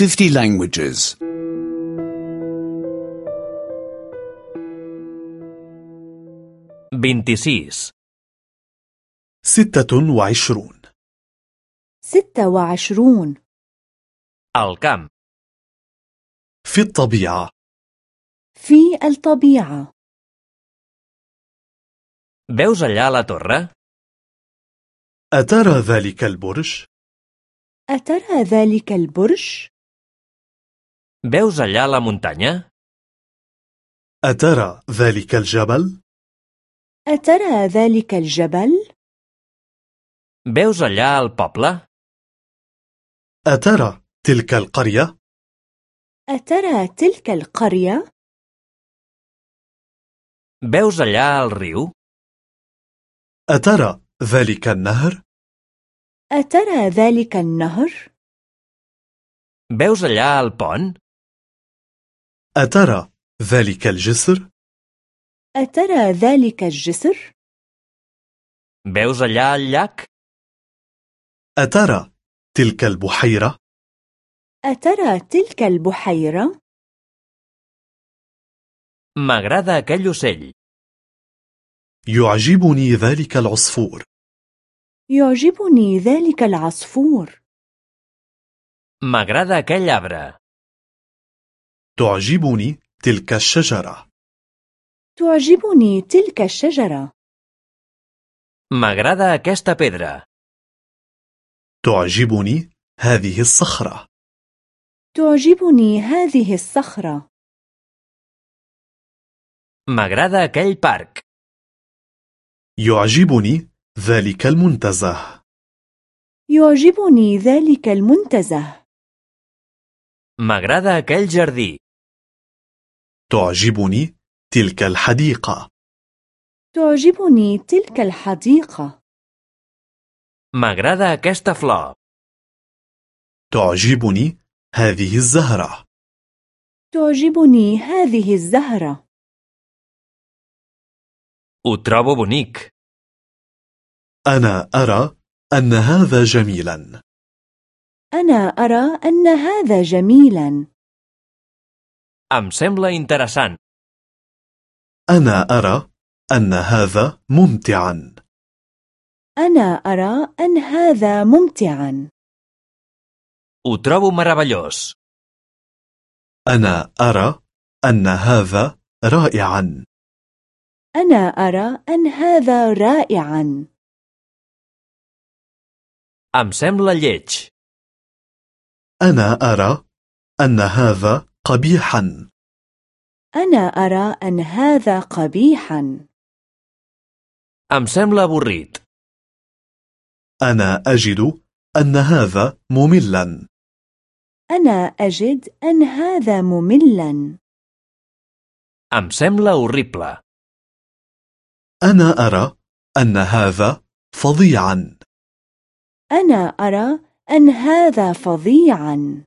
50 languages. 26. ستة وعشرون ستة وعشرون Al camp. في الطبيعة في الطبيعة Veus allà la torre? أترى ذلك البرج؟ أترى ذلك البرج؟ Veus allà la muntanya? أترى ذلك الجبل؟ أترى ذلك الجبل؟ Veus allà el poble? أترى تلك القرية؟ أترى تلك القرية؟ Veus allà el riu? أترى ذلك النهر؟ أترى ذلك النهر؟ Veus allà el pont? أترى ذلك الجسر؟ أترى ذلك الجسر؟ Veus allà el llac? أترى تلك البحيرة؟ أترى تلك البحيرة؟ M'agrada aquell ocell. يعجبني ذلك العصفور يعجبني ذلك العصفور M'agrada aquell arbre. تعجبني تلك الشجرة تعجبني تلك الشجرة M'agrada aquesta pedra. تعجبني هذه الصخرة تعجبني هذه الصخرة M'agrada aquell parc. يعجبني ذلك المنتزه يعجبني ذلك المنتزه M'agrada aquell jardí. تعجبني تلك الحديقة. تعجبني تلك الحديقة. M'agrada aquesta flor. تعجبني هذه الزهرة. تعجبني هذه الزهرة. Ho trobo bonic. أنا أرى أن هذا جميلا. أنا أرى أن هذا جميلا. Em sembla interessant. أنا أرى أن هذا ممتعا أنا أرى أن هذا ممتعا Ho trobo meravellós. أنا أرى أن هذا رائعا أنا أرى أن هذا رائعا Em sembla lleig. أنا أرى أن هذا قبيحا. أنا أرى أن هذا قبيحا. Em sembla avorrit. أنا أجد أن هذا مملا. أنا أجد أن هذا مملا. Em sembla horrible. أنا أرى أن هذا فظيعا. أنا أرى أن هذا فظيعا.